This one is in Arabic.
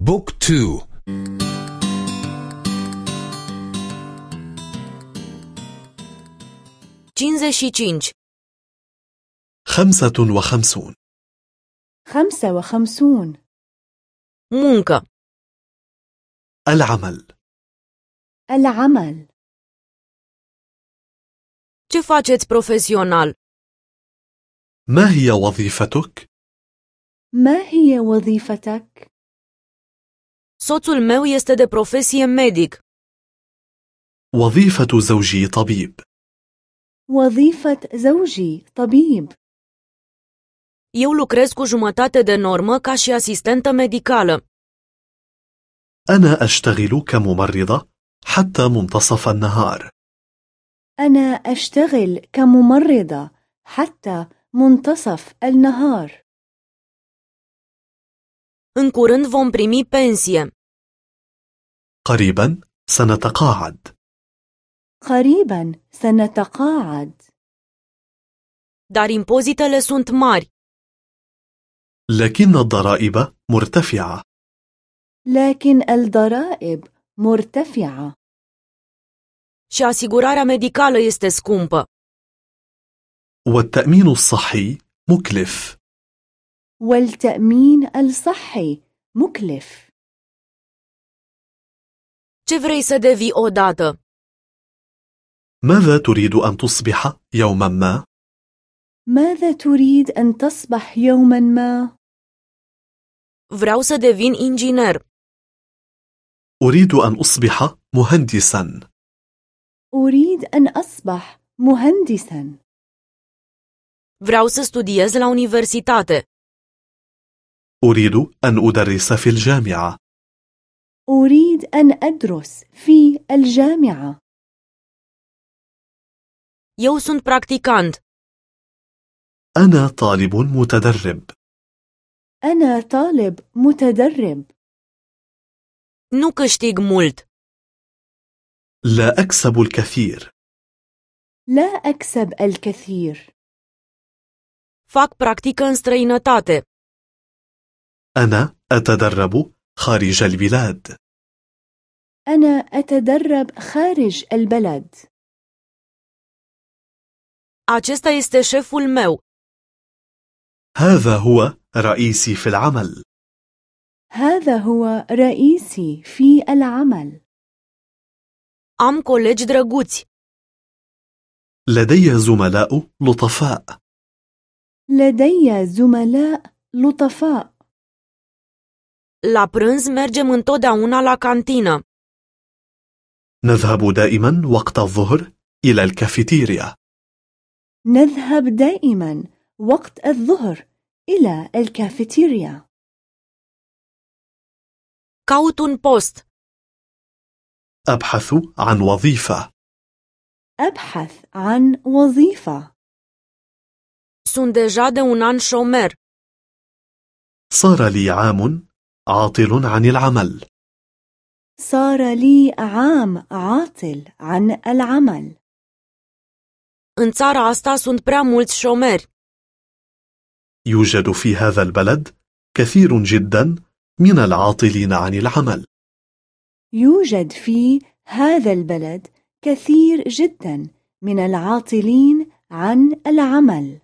بوك تو. خمسة وخمسون. خمسة وخمسون. Muncă. العمل. العمل. Ce faceți profesional? ما هي وظيفتك؟ ما هي وظيفتك؟ Soțul meu este de profesie medic. وظيفة زوجي طبيب وظيفة زوجي طبيب Eu lucrez cu jumătate de normă ca și asistentă medicală. أنا أشتغل كممرضة حتى منتصف النهار أنا أشتغل كممرضة حتى منتصف النهار În curând vom primi pensie. قريبا سنتقاعد قريبا سنتقاعد Dar impozitele sunt mari. لكن الضرائب مرتفعة لكن الضرائب مرتفعة Și asigurarea medicală este scumpă. والتأمين الصحي مكلف والتأمين الصحي مكلف Ce vrei să devii odată? ماذا تريد أن تصبح يوما ما؟ ماذا تريد أن تصبح يوما ما؟ Vreau să devin inginer. أريد أن أصبح مهندسا أريد أن أصبح مهندسا Vreau să studiez la universitate. أريد أن أدرس في الجامعة أريد أن أدرس في الجامعة Eu sunt practicant. أنا طالب متدرب أنا طالب متدرب Nu câștig mult. لا أكسب الكثير لا أكسب الكثير Fac practică în străinătate. أنا أتدرب خارج البلاد. أنا أتدرب خارج البلد Acesta este șeful meu. هذا هو رئيسي في العمل. هذا هو رئيسي في العمل. Am colegi drăguți. لدي زملاء لطفاء. لدي زملاء لطفاء. La prânz mergem întotdeauna la cantină. نذهب دائما وقت الظهر إلى الكافيتيريا نذهب دائما وقت الظهر إلى الكافيتيريا un post. أبحث عن وظيفة أبحث عن وظيفة Sunt deja de un an șomer. صار لي عام عاطل عن العمل. صار لي عام عاطل عن العمل. În țara asta sunt prea mulți șomeri. يوجد في هذا البلد كثير جدا من العاطلين عن العمل. يوجد في هذا البلد كثير جدا من العاطلين عن العمل.